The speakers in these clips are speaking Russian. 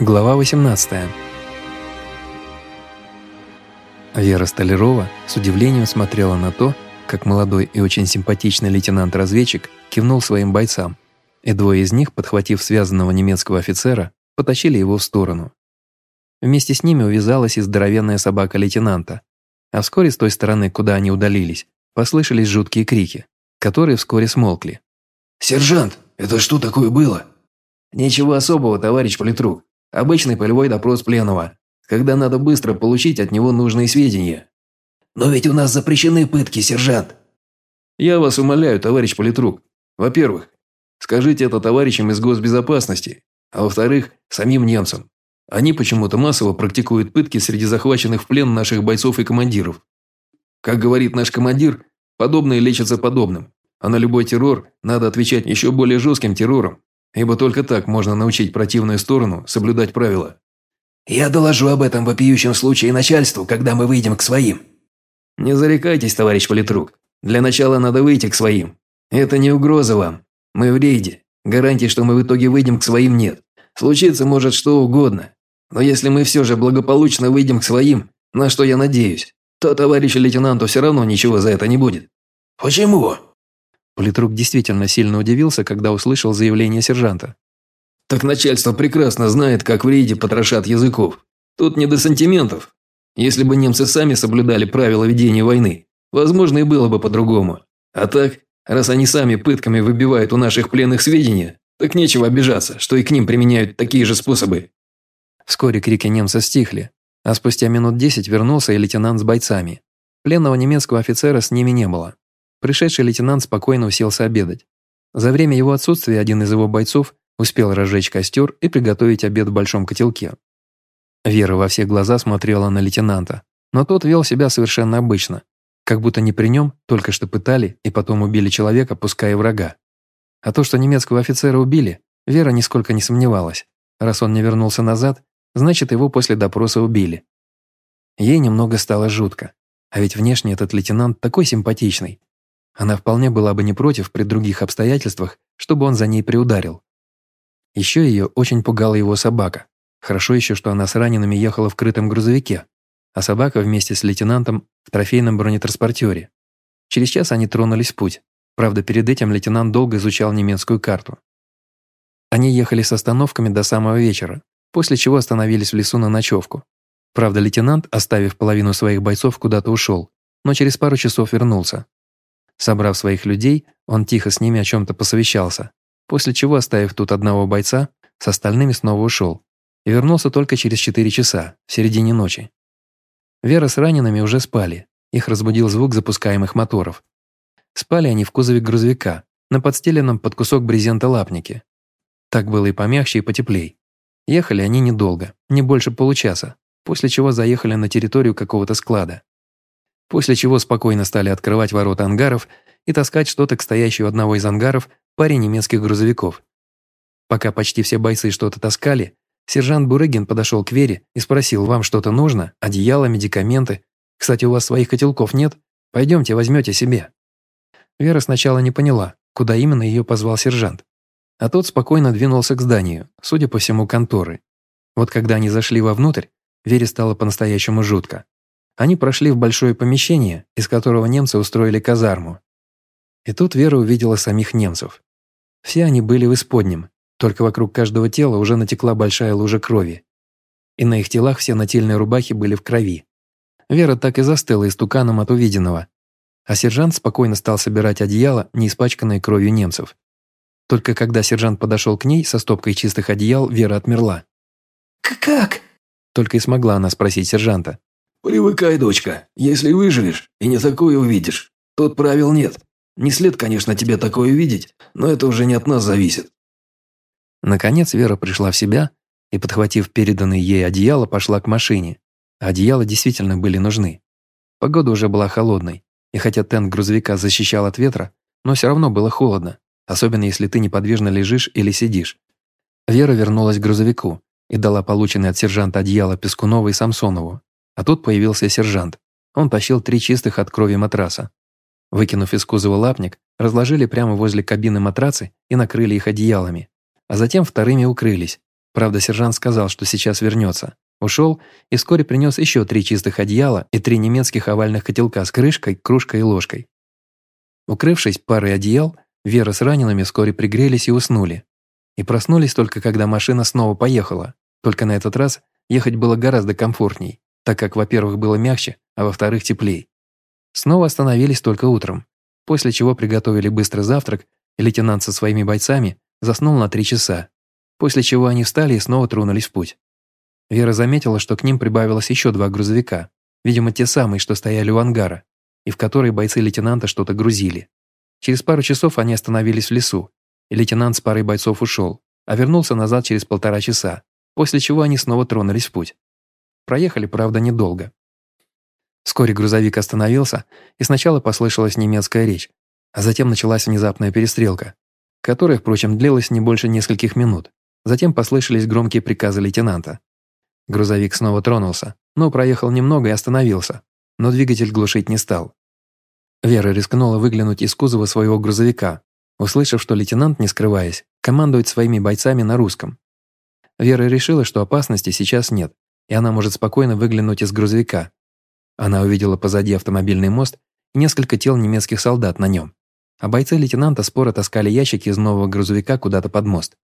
Глава 18. Вера Столярова с удивлением смотрела на то, как молодой и очень симпатичный лейтенант-разведчик кивнул своим бойцам, и двое из них, подхватив связанного немецкого офицера, потащили его в сторону. Вместе с ними увязалась и здоровенная собака лейтенанта, а вскоре с той стороны, куда они удалились, послышались жуткие крики, которые вскоре смолкли. «Сержант, это что такое было?» «Ничего особого, товарищ политрук. Обычный полевой допрос пленного, когда надо быстро получить от него нужные сведения. Но ведь у нас запрещены пытки, сержант. Я вас умоляю, товарищ политрук. Во-первых, скажите это товарищам из госбезопасности, а во-вторых, самим немцам. Они почему-то массово практикуют пытки среди захваченных в плен наших бойцов и командиров. Как говорит наш командир, подобное лечится подобным, а на любой террор надо отвечать еще более жестким террором, ибо только так можно научить противную сторону соблюдать правила. Я доложу об этом вопиющем случае начальству, когда мы выйдем к своим. Не зарекайтесь, товарищ политрук. Для начала надо выйти к своим. Это не угроза вам. Мы в рейде. Гарантий, что мы в итоге выйдем к своим, нет. Случиться может что угодно. Но если мы все же благополучно выйдем к своим, на что я надеюсь, то товарищу лейтенанту все равно ничего за это не будет. Почему? Политрук действительно сильно удивился, когда услышал заявление сержанта. «Так начальство прекрасно знает, как в рейде потрошат языков. Тут не до сантиментов. Если бы немцы сами соблюдали правила ведения войны, возможно, и было бы по-другому. А так, раз они сами пытками выбивают у наших пленных сведения, так нечего обижаться, что и к ним применяют такие же способы». Вскоре крики немца стихли, а спустя минут десять вернулся и лейтенант с бойцами. Пленного немецкого офицера с ними не было. Пришедший лейтенант спокойно уселся обедать. За время его отсутствия один из его бойцов успел разжечь костер и приготовить обед в большом котелке. Вера во все глаза смотрела на лейтенанта, но тот вел себя совершенно обычно, как будто не при нем только что пытали и потом убили человека, пуская врага. А то, что немецкого офицера убили, Вера нисколько не сомневалась. Раз он не вернулся назад, значит, его после допроса убили. Ей немного стало жутко. А ведь внешне этот лейтенант такой симпатичный, она вполне была бы не против при других обстоятельствах, чтобы он за ней приударил. Еще ее очень пугала его собака. Хорошо еще, что она с ранеными ехала в крытом грузовике, а собака вместе с лейтенантом в трофейном бронетранспортере. Через час они тронулись в путь. Правда, перед этим лейтенант долго изучал немецкую карту. Они ехали с остановками до самого вечера, после чего остановились в лесу на ночевку. Правда, лейтенант, оставив половину своих бойцов, куда-то ушел, но через пару часов вернулся. Собрав своих людей, он тихо с ними о чем-то посовещался, после чего, оставив тут одного бойца, с остальными снова ушел и вернулся только через 4 часа, в середине ночи. Вера с ранеными уже спали, их разбудил звук запускаемых моторов. Спали они в кузове грузовика, на подстеленном под кусок брезента лапнике. Так было и помягче, и потеплей. Ехали они недолго, не больше получаса, после чего заехали на территорию какого-то склада после чего спокойно стали открывать ворота ангаров и таскать что-то к стоящему одного из ангаров паре немецких грузовиков. Пока почти все бойцы что-то таскали, сержант Бурыгин подошел к Вере и спросил, «Вам что-то нужно? Одеяло, медикаменты? Кстати, у вас своих котелков нет? Пойдемте, возьмете себе». Вера сначала не поняла, куда именно ее позвал сержант. А тот спокойно двинулся к зданию, судя по всему, конторы. Вот когда они зашли вовнутрь, Вере стало по-настоящему жутко. Они прошли в большое помещение, из которого немцы устроили казарму. И тут Вера увидела самих немцев. Все они были в исподнем, только вокруг каждого тела уже натекла большая лужа крови. И на их телах все нательные рубахи были в крови. Вера так и застыла истуканом от увиденного. А сержант спокойно стал собирать одеяло, не испачканное кровью немцев. Только когда сержант подошел к ней со стопкой чистых одеял, Вера отмерла. «Как?» Только и смогла она спросить сержанта. «Привыкай, дочка. Если выживешь и не такое увидишь, тут правил нет. Не след, конечно, тебе такое видеть, но это уже не от нас зависит». Наконец Вера пришла в себя и, подхватив переданное ей одеяло, пошла к машине. Одеяла действительно были нужны. Погода уже была холодной, и хотя тент грузовика защищал от ветра, но все равно было холодно, особенно если ты неподвижно лежишь или сидишь. Вера вернулась к грузовику и дала полученное от сержанта одеяло Пескунову и Самсонову, а тут появился сержант. Он тащил три чистых от крови матраса. Выкинув из кузова лапник, разложили прямо возле кабины матрацы и накрыли их одеялами, а затем вторыми укрылись, Правда, сержант сказал, что сейчас вернется. Ушел и вскоре принес еще три чистых одеяла и три немецких овальных котелка с крышкой, кружкой и ложкой. Укрывшись парой одеял, Вера с ранеными вскоре пригрелись и уснули. И проснулись только когда машина снова поехала. Только на этот раз ехать было гораздо комфортней, так как, во-первых, было мягче, а во-вторых, теплей. Снова остановились только утром, после чего приготовили быстрый завтрак, и лейтенант со своими бойцами заснул на три часа, после чего они встали и снова тронулись в путь. Вера заметила, что к ним прибавилось еще два грузовика, видимо, те самые, что стояли у ангара, и в которые бойцы лейтенанта что-то грузили. Через пару часов они остановились в лесу, и лейтенант с парой бойцов ушел, а вернулся назад через полтора часа, после чего они снова тронулись в путь. Проехали, правда, недолго. Вскоре грузовик остановился, и сначала послышалась немецкая речь, а затем началась внезапная перестрелка, которая, впрочем, длилась не больше нескольких минут. Затем послышались громкие приказы лейтенанта. Грузовик снова тронулся, но проехал немного и остановился, но двигатель глушить не стал. Вера рискнула выглянуть из кузова своего грузовика, услышав, что лейтенант, не скрываясь, командует своими бойцами на русском. Вера решила, что опасности сейчас нет, и она может спокойно выглянуть из грузовика, она увидела позади автомобильный мост и несколько тел немецких солдат на нем, а бойцы лейтенанта споро таскали ящики из нового грузовика куда-то под мост.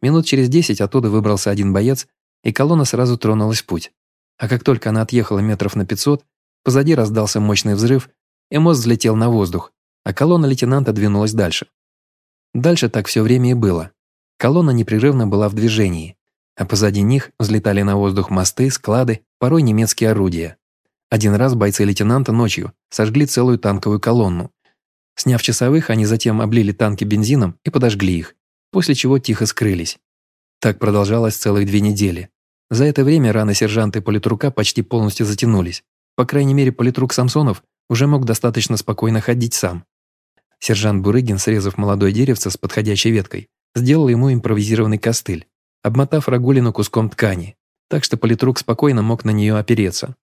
Минут через десять оттуда выбрался один боец, и колонна сразу тронулась в путь. А как только она отъехала метров на 500, позади раздался мощный взрыв, и мост взлетел на воздух, а колонна лейтенанта двинулась дальше. Дальше так все время и было. Колонна непрерывно была в движении, а позади них взлетали на воздух мосты, склады, порой немецкие орудия. Один раз бойцы лейтенанта ночью сожгли целую танковую колонну. Сняв часовых, они затем облили танки бензином и подожгли их, после чего тихо скрылись. Так продолжалось целых две недели. За это время раны сержанта и политрука почти полностью затянулись. По крайней мере, политрук Самсонов уже мог достаточно спокойно ходить сам. Сержант Бурыгин, срезав молодое деревце с подходящей веткой, сделал ему импровизированный костыль, обмотав Рагулину куском ткани, так что политрук спокойно мог на нее опереться.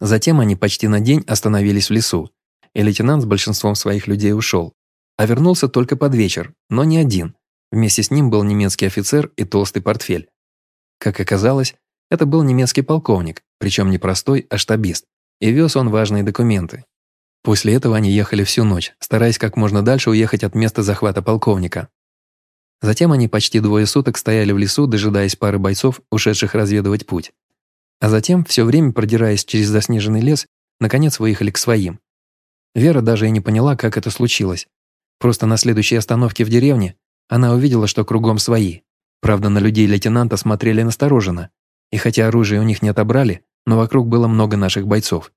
Затем они почти на день остановились в лесу, и лейтенант с большинством своих людей ушел. А вернулся только под вечер, но не один. Вместе с ним был немецкий офицер и толстый портфель. Как оказалось, это был немецкий полковник, причем не простой, а штабист, и вез он важные документы. После этого они ехали всю ночь, стараясь как можно дальше уехать от места захвата полковника. Затем они почти двое суток стояли в лесу, дожидаясь пары бойцов, ушедших разведывать путь. А затем, все время продираясь через заснеженный лес, наконец выехали к своим. Вера даже и не поняла, как это случилось. Просто на следующей остановке в деревне она увидела, что кругом свои. Правда, на людей лейтенанта смотрели настороженно. И хотя оружие у них не отобрали, но вокруг было много наших бойцов.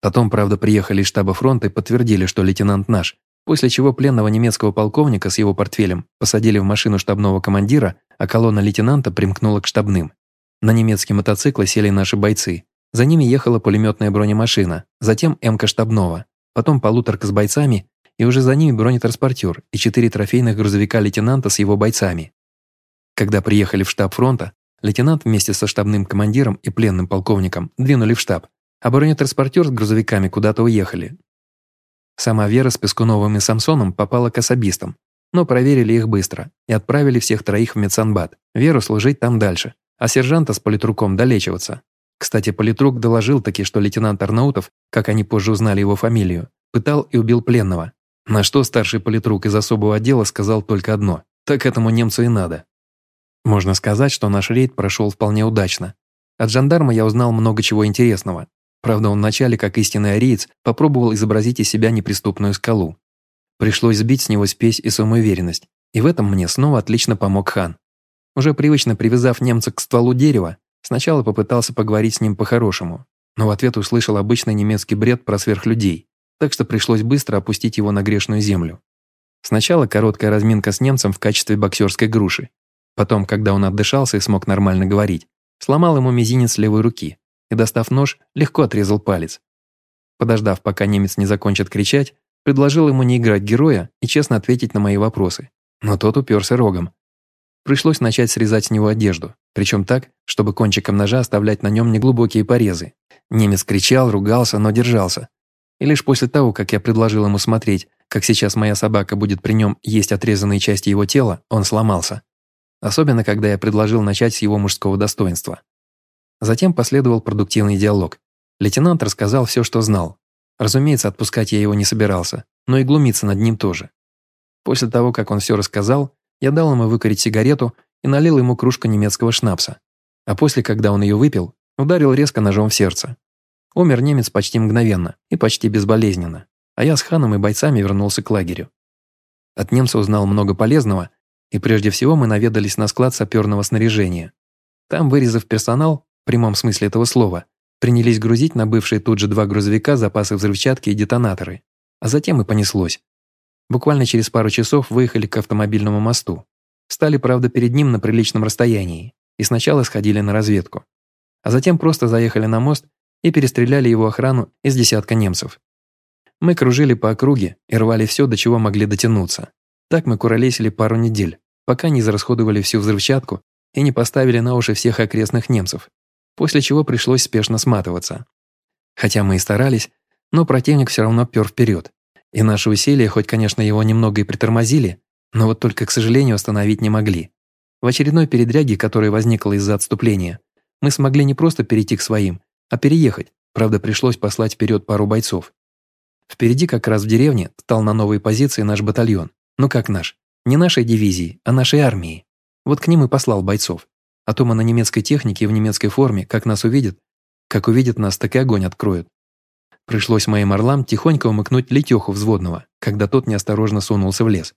Потом, правда, приехали из штаба фронта и подтвердили, что лейтенант наш, после чего пленного немецкого полковника с его портфелем посадили в машину штабного командира, а колонна лейтенанта примкнула к штабным. На немецкие мотоциклы сели наши бойцы. За ними ехала пулеметная бронемашина, затем МК штабного, потом полуторка с бойцами и уже за ними бронетранспортер и четыре трофейных грузовика лейтенанта с его бойцами. Когда приехали в штаб фронта, лейтенант вместе со штабным командиром и пленным полковником двинули в штаб, а бронетранспортер с грузовиками куда-то уехали. Сама Вера с Пескуновым и Самсоном попала к особистам, но проверили их быстро и отправили всех троих в медсанбат, Веру служить там дальше, а сержанта с политруком долечиваться. Кстати, политрук доложил таки, что лейтенант Арнаутов, как они позже узнали его фамилию, пытал и убил пленного. На что старший политрук из особого отдела сказал только одно – так этому немцу и надо. Можно сказать, что наш рейд прошел вполне удачно. От жандарма я узнал много чего интересного. Правда, он вначале, как истинный ариец, попробовал изобразить из себя неприступную скалу. Пришлось сбить с него спесь и самоуверенность, и в этом мне снова отлично помог хан. Уже привычно привязав немца к стволу дерева, сначала попытался поговорить с ним по-хорошему, но в ответ услышал обычный немецкий бред про сверхлюдей, так что пришлось быстро опустить его на грешную землю. Сначала короткая разминка с немцем в качестве боксерской груши. Потом, когда он отдышался и смог нормально говорить, сломал ему мизинец левой руки и, достав нож, легко отрезал палец. Подождав, пока немец не закончит кричать, предложил ему не играть героя и честно ответить на мои вопросы. Но тот уперся рогом, Пришлось начать срезать с него одежду, причем так, чтобы кончиком ножа оставлять на нем неглубокие порезы. Немец кричал, ругался, но держался. И лишь после того, как я предложил ему смотреть, как сейчас моя собака будет при нем есть отрезанные части его тела, он сломался. особенно когда я предложил начать с его мужского достоинства. Затем последовал продуктивный диалог. Лейтенант рассказал все, что знал. Разумеется, отпускать я его не собирался, но и глумиться над ним тоже. После того, как он все рассказал, я дал ему выкурить сигарету и налил ему кружку немецкого шнапса. А после, когда он ее выпил, ударил резко ножом в сердце. Умер немец почти мгновенно и почти безболезненно, а я с ханом и бойцами вернулся к лагерю. От немца узнал много полезного, и прежде всего мы наведались на склад саперного снаряжения. Там, вырезав персонал, прямом смысле этого слова, принялись грузить на бывшие тут же два грузовика запасы взрывчатки и детонаторы. А затем и понеслось. Буквально через пару часов выехали к автомобильному мосту. Стали, правда, перед ним на приличном расстоянии и сначала сходили на разведку. А затем просто заехали на мост и перестреляли его охрану из десятка немцев. Мы кружили по округе и рвали все, до чего могли дотянуться. Так мы куролесили пару недель, пока не израсходовали всю взрывчатку и не поставили на уши всех окрестных немцев, после чего пришлось спешно сматываться. Хотя мы и старались, но противник все равно пер вперед, и наши усилия, хоть, конечно, его немного и притормозили, но вот только, к сожалению, остановить не могли. В очередной передряге, которая возникла из-за отступления, мы смогли не просто перейти к своим, а переехать, правда, пришлось послать вперед пару бойцов. Впереди как раз в деревне стал на новые позиции наш батальон. Ну как наш? Не нашей дивизии, а нашей армии. Вот к ним и послал бойцов. А то мы на немецкой технике и в немецкой форме, как нас увидят, как увидят нас, так и огонь откроют. Пришлось моим орлам тихонько умыкнуть Летеху взводного, когда тот неосторожно сунулся в лес.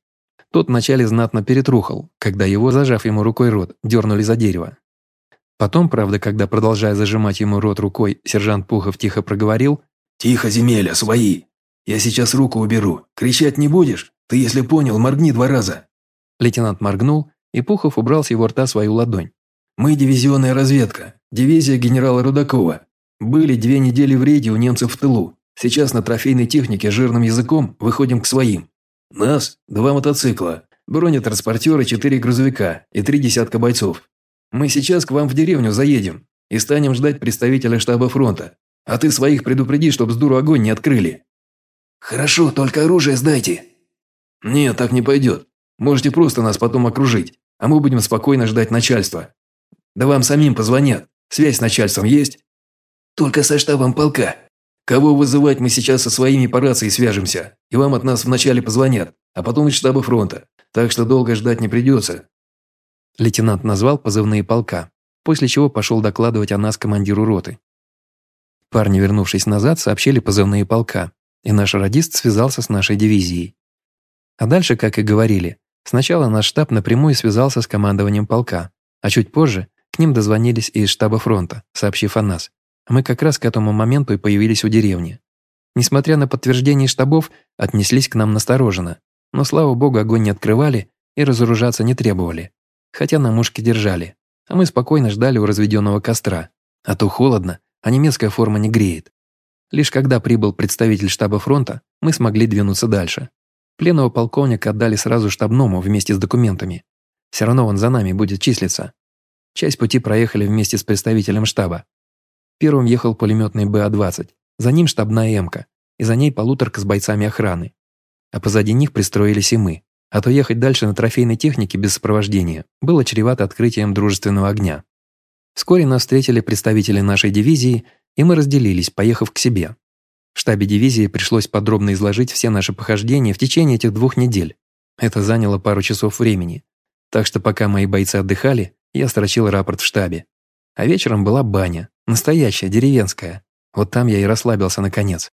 Тот вначале знатно перетрухал, когда его, зажав ему рукой рот, дернули за дерево. Потом, правда, когда, продолжая зажимать ему рот рукой, сержант Пухов тихо проговорил «Тихо, земеля, свои! Я сейчас руку уберу. Кричать не будешь? Ты, если понял, моргни два раза». Лейтенант моргнул, и Пухов убрал с его рта свою ладонь. «Мы дивизионная разведка. Дивизия генерала Рудакова. Были две недели в рейде у немцев в тылу. Сейчас на трофейной технике жирным языком выходим к своим. Нас – два мотоцикла, бронетранспортеры, четыре грузовика и три десятка бойцов. Мы сейчас к вам в деревню заедем и станем ждать представителя штаба фронта. А ты своих предупреди, чтоб с дуру огонь не открыли». «Хорошо, только оружие сдайте». «Нет, так не пойдет. Можете просто нас потом окружить, а мы будем спокойно ждать начальства. Да вам самим позвонят. Связь с начальством есть?» Только со штабом полка. Кого вызывать мы сейчас со своими по рации свяжемся, и вам от нас вначале позвонят, а потом из штаба фронта. Так что долго ждать не придется». Лейтенант назвал позывные полка, после чего пошел докладывать о нас командиру роты. Парни, вернувшись назад, сообщили позывные полка, и наш радист связался с нашей дивизией. А дальше, как и говорили, сначала наш штаб напрямую связался с командованием полка, а чуть позже к ним дозвонились и из штаба фронта, сообщив о нас. Мы как раз к этому моменту и появились у деревни. Несмотря на подтверждение штабов, отнеслись к нам настороженно, но, слава богу, огонь не открывали и разоружаться не требовали. Хотя на мушке держали, а мы спокойно ждали у разведенного костра. А то холодно, а немецкая форма не греет. Лишь когда прибыл представитель штаба фронта, мы смогли двинуться дальше. Пленного полковника отдали сразу штабному вместе с документами. Все равно он за нами будет числиться. Часть пути проехали вместе с представителем штаба, Первым ехал пулеметный БА-20, за ним штабная «Эмка», и за ней полуторка с бойцами охраны. А позади них пристроились и мы, а то ехать дальше на трофейной технике без сопровождения было чревато открытием дружественного огня. Вскоре нас встретили представители нашей дивизии, и мы разделились, поехав к себе. В штабе дивизии пришлось подробно изложить все наши похождения в течение этих двух недель. Это заняло пару часов времени. Так что пока мои бойцы отдыхали, я строчил рапорт в штабе. А вечером была баня, настоящая, деревенская. Вот там я и расслабился наконец.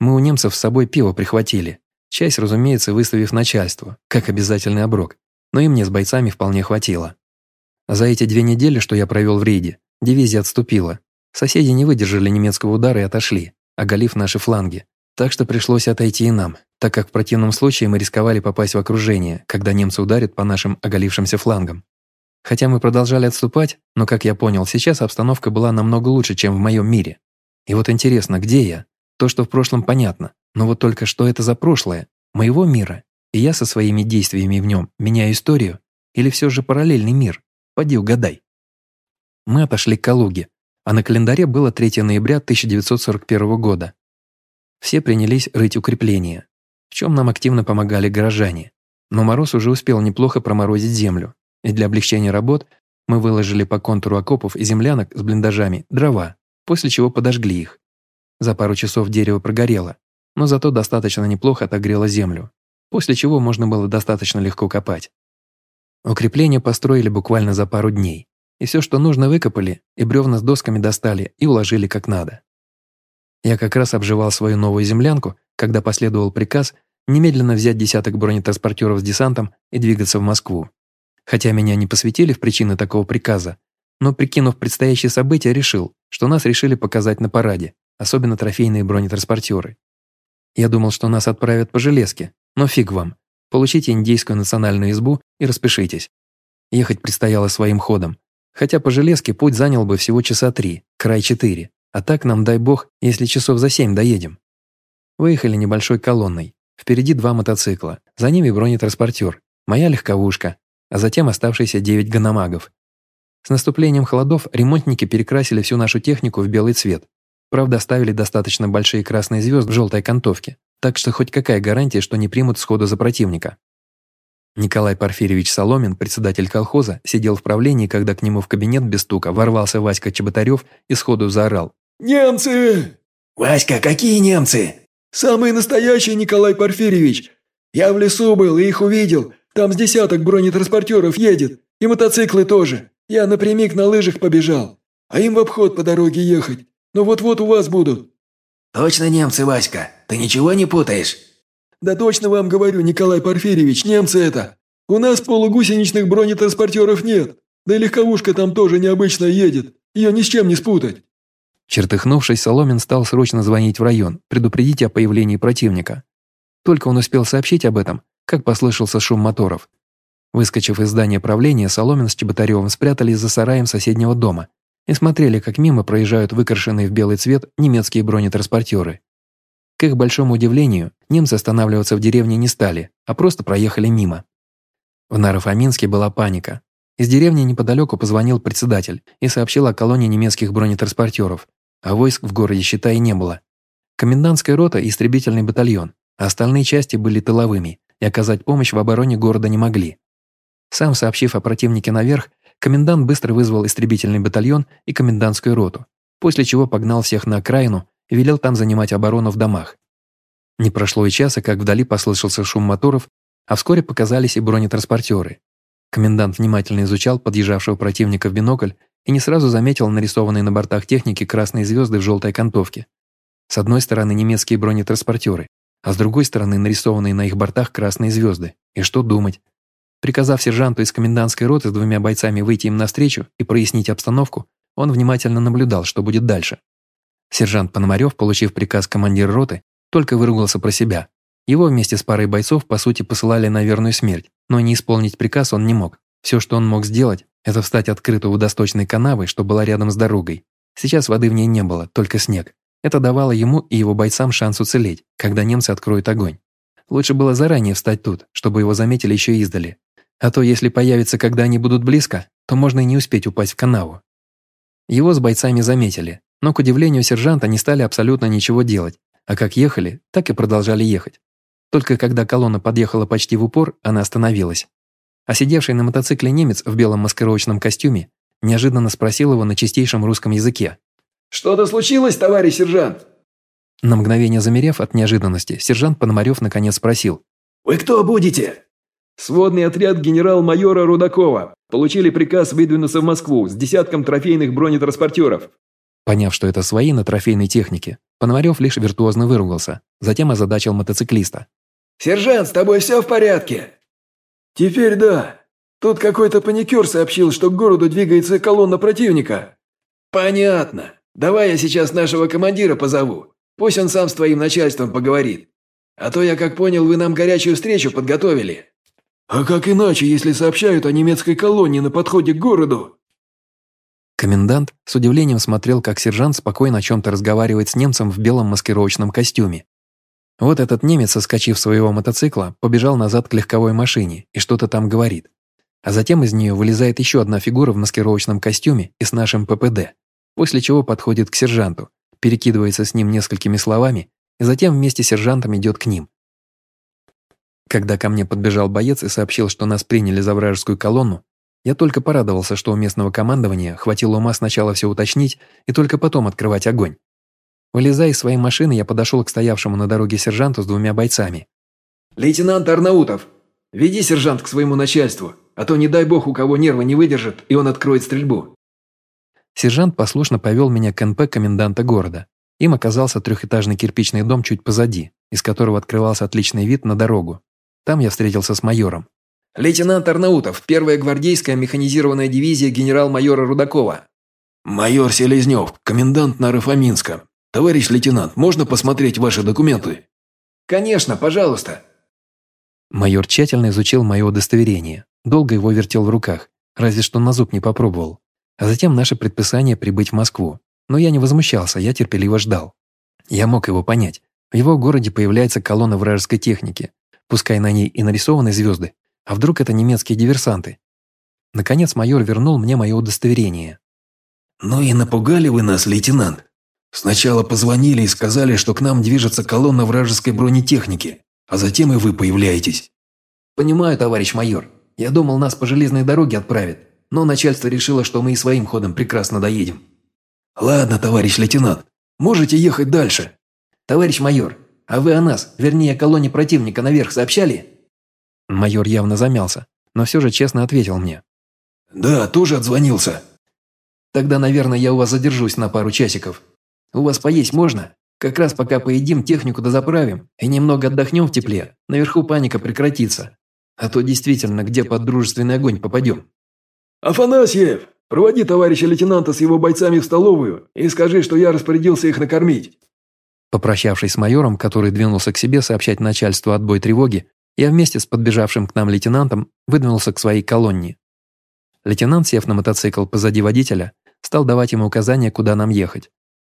Мы у немцев с собой пиво прихватили. Часть, разумеется, выставив начальству, как обязательный оброк. Но и мне с бойцами вполне хватило. За эти две недели, что я провел в рейде, дивизия отступила. Соседи не выдержали немецкого удара и отошли, оголив наши фланги. Так что пришлось отойти и нам, так как в противном случае мы рисковали попасть в окружение, когда немцы ударят по нашим оголившимся флангам. Хотя мы продолжали отступать, но, как я понял, сейчас обстановка была намного лучше, чем в моем мире. И вот интересно, где я? То, что в прошлом, понятно. Но вот только что это за прошлое? Моего мира? И я со своими действиями в нем меняю историю? Или все же параллельный мир? Поди угадай. Мы отошли к Калуге, а на календаре было 3 ноября 1941 года. Все принялись рыть укрепления, в чем нам активно помогали горожане. Но мороз уже успел неплохо проморозить землю, и для облегчения работ мы выложили по контуру окопов и землянок с блиндажами дрова, после чего подожгли их. За пару часов дерево прогорело, но зато достаточно неплохо отогрело землю, после чего можно было достаточно легко копать. Укрепление построили буквально за пару дней, и все, что нужно, выкопали, и бревна с досками достали и уложили как надо. Я как раз обживал свою новую землянку, когда последовал приказ немедленно взять десяток бронетранспортеров с десантом и двигаться в Москву. Хотя меня не посвятили в причины такого приказа, но, прикинув предстоящие события, решил, что нас решили показать на параде, особенно трофейные бронетранспортеры. Я думал, что нас отправят по железке, но фиг вам. Получите индейскую национальную избу и распишитесь. Ехать предстояло своим ходом, хотя по железке путь занял бы всего часа три, край четыре, а так нам, дай бог, если часов за семь доедем. Выехали небольшой колонной. Впереди два мотоцикла, за ними бронетранспортер, моя легковушка, а затем оставшиеся девять гономагов. С наступлением холодов ремонтники перекрасили всю нашу технику в белый цвет, Правда, оставили достаточно большие красные звезды в желтой окантовке, так что хоть какая гарантия, что не примут сходу за противника. Николай Порфирьевич Соломин, председатель колхоза, сидел в правлении, когда к нему в кабинет без стука ворвался Васька Чеботарев и сходу заорал. «Немцы!» «Васька, какие немцы?» «Самые настоящие, Николай Порфирьевич! Я в лесу был и их увидел. Там с десяток бронетранспортеров едет. И мотоциклы тоже. Я напрямик на лыжах побежал. А им в обход по дороге ехать. Но вот-вот у вас будут». «Точно немцы, Васька? Ты ничего не путаешь?» «Да точно вам говорю, Николай Порфирьевич, немцы это. У нас полугусеничных бронетранспортеров нет. Да и легковушка там тоже необычно едет. Ее ни с чем не спутать». Чертыхнувшись, Соломин стал срочно звонить в район, предупредить о появлении противника. Только он успел сообщить об этом, как послышался шум моторов. Выскочив из здания правления, Соломин с Чеботаревым спрятались за сараем соседнего дома и смотрели, как мимо проезжают выкрашенные в белый цвет немецкие бронетранспортеры. К их большому удивлению, немцы останавливаться в деревне не стали, а просто проехали мимо. В Нарофаминске была паника. Из деревни неподалеку позвонил председатель и сообщил о колонии немецких бронетранспортеров, а войск в городе, считай, не было. Комендантская рота и истребительный батальон, а остальные части были тыловыми и оказать помощь в обороне города не могли. Сам сообщив о противнике наверх, Комендант быстро вызвал истребительный батальон и комендантскую роту, после чего погнал всех на окраину и велел там занимать оборону в домах. Не прошло и часа, как вдали послышался шум моторов, а вскоре показались и бронетранспортеры. Комендант внимательно изучал подъезжавшего противника в бинокль и не сразу заметил нарисованные на бортах техники красные звезды в желтой окантовке. С одной стороны немецкие бронетранспортеры, а с другой стороны нарисованные на их бортах красные звезды. И что думать? Приказав сержанту из комендантской роты с двумя бойцами выйти им навстречу и прояснить обстановку, он внимательно наблюдал, что будет дальше. Сержант Пономарев, получив приказ командира роты, только выругался про себя. Его вместе с парой бойцов, по сути, посылали на верную смерть, но не исполнить приказ он не мог. Все, что он мог сделать, это встать открыто у водосточной канавы, что была рядом с дорогой. Сейчас воды в ней не было, только снег. Это давало ему и его бойцам шанс уцелеть, когда немцы откроют огонь. Лучше было заранее встать тут, чтобы его заметили еще издали, а то, если появится, когда они будут близко, то можно и не успеть упасть в канаву. Его с бойцами заметили, но, к удивлению сержанта, не стали абсолютно ничего делать, а как ехали, так и продолжали ехать. Только когда колонна подъехала почти в упор, она остановилась. А сидевший на мотоцикле немец в белом маскировочном костюме неожиданно спросил его на чистейшем русском языке. «Что-то случилось, товарищ сержант?» На мгновение замерев от неожиданности, сержант Пономарев наконец спросил. «Вы кто будете?» Сводный отряд генерал-майора Рудакова. Получили приказ выдвинуться в Москву с десятком трофейных бронетранспортеров. Поняв, что это свои на трофейной технике, Пономарев лишь виртуозно выругался, затем озадачил мотоциклиста. «Сержант, с тобой все в порядке?» «Теперь да. Тут какой-то паникер сообщил, что к городу двигается колонна противника». «Понятно. Давай я сейчас нашего командира позову. Пусть он сам с твоим начальством поговорит. А то я, как понял, вы нам горячую встречу подготовили». «А как иначе, если сообщают о немецкой колонии на подходе к городу?» Комендант с удивлением смотрел, как сержант спокойно о чем-то разговаривает с немцем в белом маскировочном костюме. Вот этот немец, соскочив своего мотоцикла, побежал назад к легковой машине и что-то там говорит. А затем из нее вылезает еще одна фигура в маскировочном костюме и с нашим ППД, после чего подходит к сержанту, перекидывается с ним несколькими словами и затем вместе с сержантом идет к ним. Когда ко мне подбежал боец и сообщил, что нас приняли за вражескую колонну, Я только порадовался, что у местного командования хватило ума сначала все уточнить и только потом открывать огонь. Вылезая из своей машины, я подошел к стоявшему на дороге сержанту с двумя бойцами. «Лейтенант Арнаутов, веди сержант к своему начальству, а то не дай бог у кого нервы не выдержат, и он откроет стрельбу». Сержант послушно повел меня к НП коменданта города. Им оказался трехэтажный кирпичный дом чуть позади, из которого открывался отличный вид на дорогу. Там я встретился с майором. «Лейтенант Арнаутов, первая гвардейская механизированная дивизия генерал-майора Рудакова». «Майор Селезнев, комендант Нарыфаминска. Товарищ лейтенант, можно посмотреть ваши документы?» «Конечно, пожалуйста». Майор тщательно изучил мое удостоверение, долго его вертел в руках, разве что на зуб не попробовал. А затем наше предписание прибыть в Москву. Но я не возмущался, я терпеливо ждал. Я мог его понять. В его городе появляется колонна вражеской техники. Пускай на ней и нарисованы звезды, а вдруг это немецкие диверсанты? Наконец майор вернул мне мое удостоверение. «Ну и напугали вы нас, лейтенант. Сначала позвонили и сказали, что к нам движется колонна вражеской бронетехники, а затем и вы появляетесь». «Понимаю, товарищ майор. Я думал, нас по железной дороге отправят, но начальство решило, что мы и своим ходом прекрасно доедем». «Ладно, товарищ лейтенант, можете ехать дальше». «Товарищ майор, а вы о нас, вернее, колонне противника наверх сообщали?» Майор явно замялся, но все же честно ответил мне. «Да, тоже отзвонился». «Тогда, наверное, я у вас задержусь на пару часиков. У вас поесть можно? Как раз пока поедим, технику дозаправим и немного отдохнем в тепле, наверху паника прекратится. А то действительно, где под дружественный огонь попадем». «Афанасьев, проводи товарища лейтенанта с его бойцами в столовую и скажи, что я распорядился их накормить». Попрощавшись с майором, который двинулся к себе сообщать начальству отбой тревоги, я вместе с подбежавшим к нам лейтенантом выдвинулся к своей колонне. Лейтенант, сев на мотоцикл позади водителя, стал давать ему указания, куда нам ехать.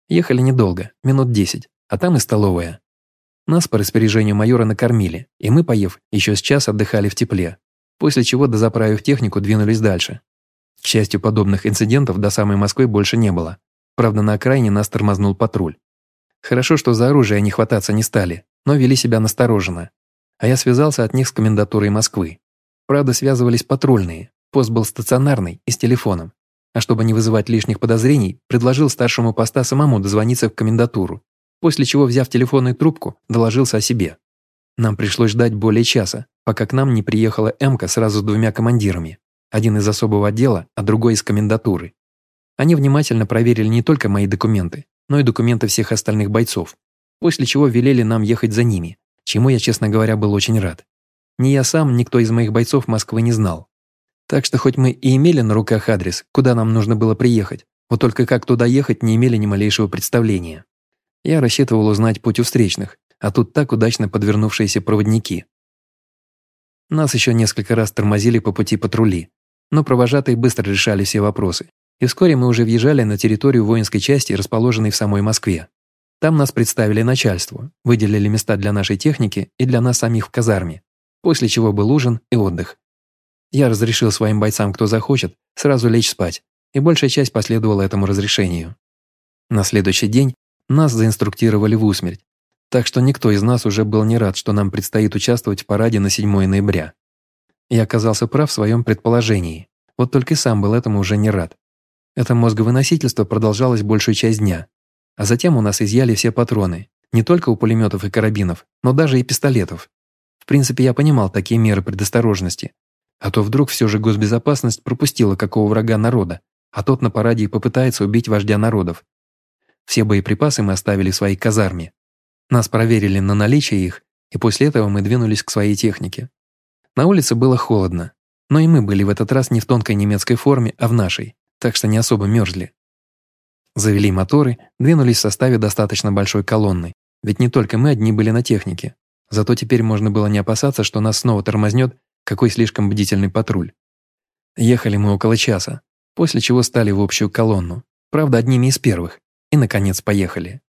Ехали недолго, минут десять, а там и столовая. Нас по распоряжению майора накормили, и мы, поев, еще с час отдыхали в тепле, после чего, дозаправив технику, двинулись дальше. К счастью, подобных инцидентов до самой Москвы больше не было. Правда, на окраине нас тормознул патруль. Хорошо, что за оружие они хвататься не стали, но вели себя настороженно, а я связался от них с комендатурой Москвы. Правда, связывались патрульные, пост был стационарный и с телефоном. А чтобы не вызывать лишних подозрений, предложил старшему поста самому дозвониться в комендатуру, после чего, взяв телефонную трубку, доложился о себе. Нам пришлось ждать более часа, пока к нам не приехала Эмка сразу с двумя командирами, один из особого отдела, а другой из комендатуры. Они внимательно проверили не только мои документы, но и документы всех остальных бойцов, после чего велели нам ехать за ними, чему я, честно говоря, был очень рад. Ни я сам, никто из моих бойцов Москвы не знал. Так что хоть мы и имели на руках адрес, куда нам нужно было приехать, вот только как туда ехать не имели ни малейшего представления. Я рассчитывал узнать путь у встречных, а тут так удачно подвернувшиеся проводники. Нас еще несколько раз тормозили по пути патрули, но провожатые быстро решали все вопросы, и вскоре мы уже въезжали на территорию воинской части, расположенной в самой Москве. Там нас представили начальству, выделили места для нашей техники и для нас самих в казарме, после чего был ужин и отдых. Я разрешил своим бойцам, кто захочет, сразу лечь спать, и большая часть последовала этому разрешению. На следующий день нас заинструктировали в усмерть, так что никто из нас уже был не рад, что нам предстоит участвовать в параде на 7 ноября. Я оказался прав в своем предположении, вот только сам был этому уже не рад. Это мозговыносительство продолжалось большую часть дня, а затем у нас изъяли все патроны, не только у пулеметов и карабинов, но даже и пистолетов. В принципе, я понимал такие меры предосторожности. А то вдруг все же госбезопасность пропустила какого врага народа, а тот на параде и попытается убить вождя народов. Все боеприпасы мы оставили в своей казарме. Нас проверили на наличие их, и после этого мы двинулись к своей технике. На улице было холодно, но и мы были в этот раз не в тонкой немецкой форме, а в нашей, так что не особо мерзли. Завели моторы, двинулись в составе достаточно большой колонны, ведь не только мы одни были на технике. Зато теперь можно было не опасаться, что нас снова тормознет какой слишком бдительный патруль. Ехали мы около часа, после чего стали в общую колонну, правда одними из первых, и, наконец, поехали.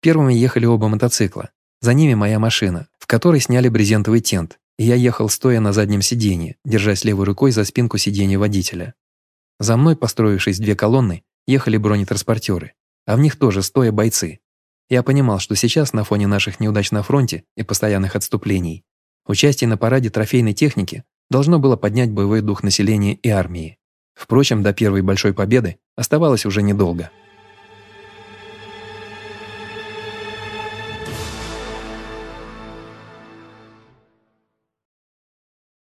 Первыми ехали оба мотоцикла, за ними моя машина, в которой сняли брезентовый тент, я ехал стоя на заднем сиденье, держась левой рукой за спинку сиденья водителя. За мной, построившись две колонны, ехали бронетранспортеры, а в них тоже стоя бойцы. Я понимал, что сейчас на фоне наших неудач на фронте и постоянных отступлений участие на параде трофейной техники должно было поднять боевой дух населения и армии. Впрочем, до первой большой победы оставалось уже недолго –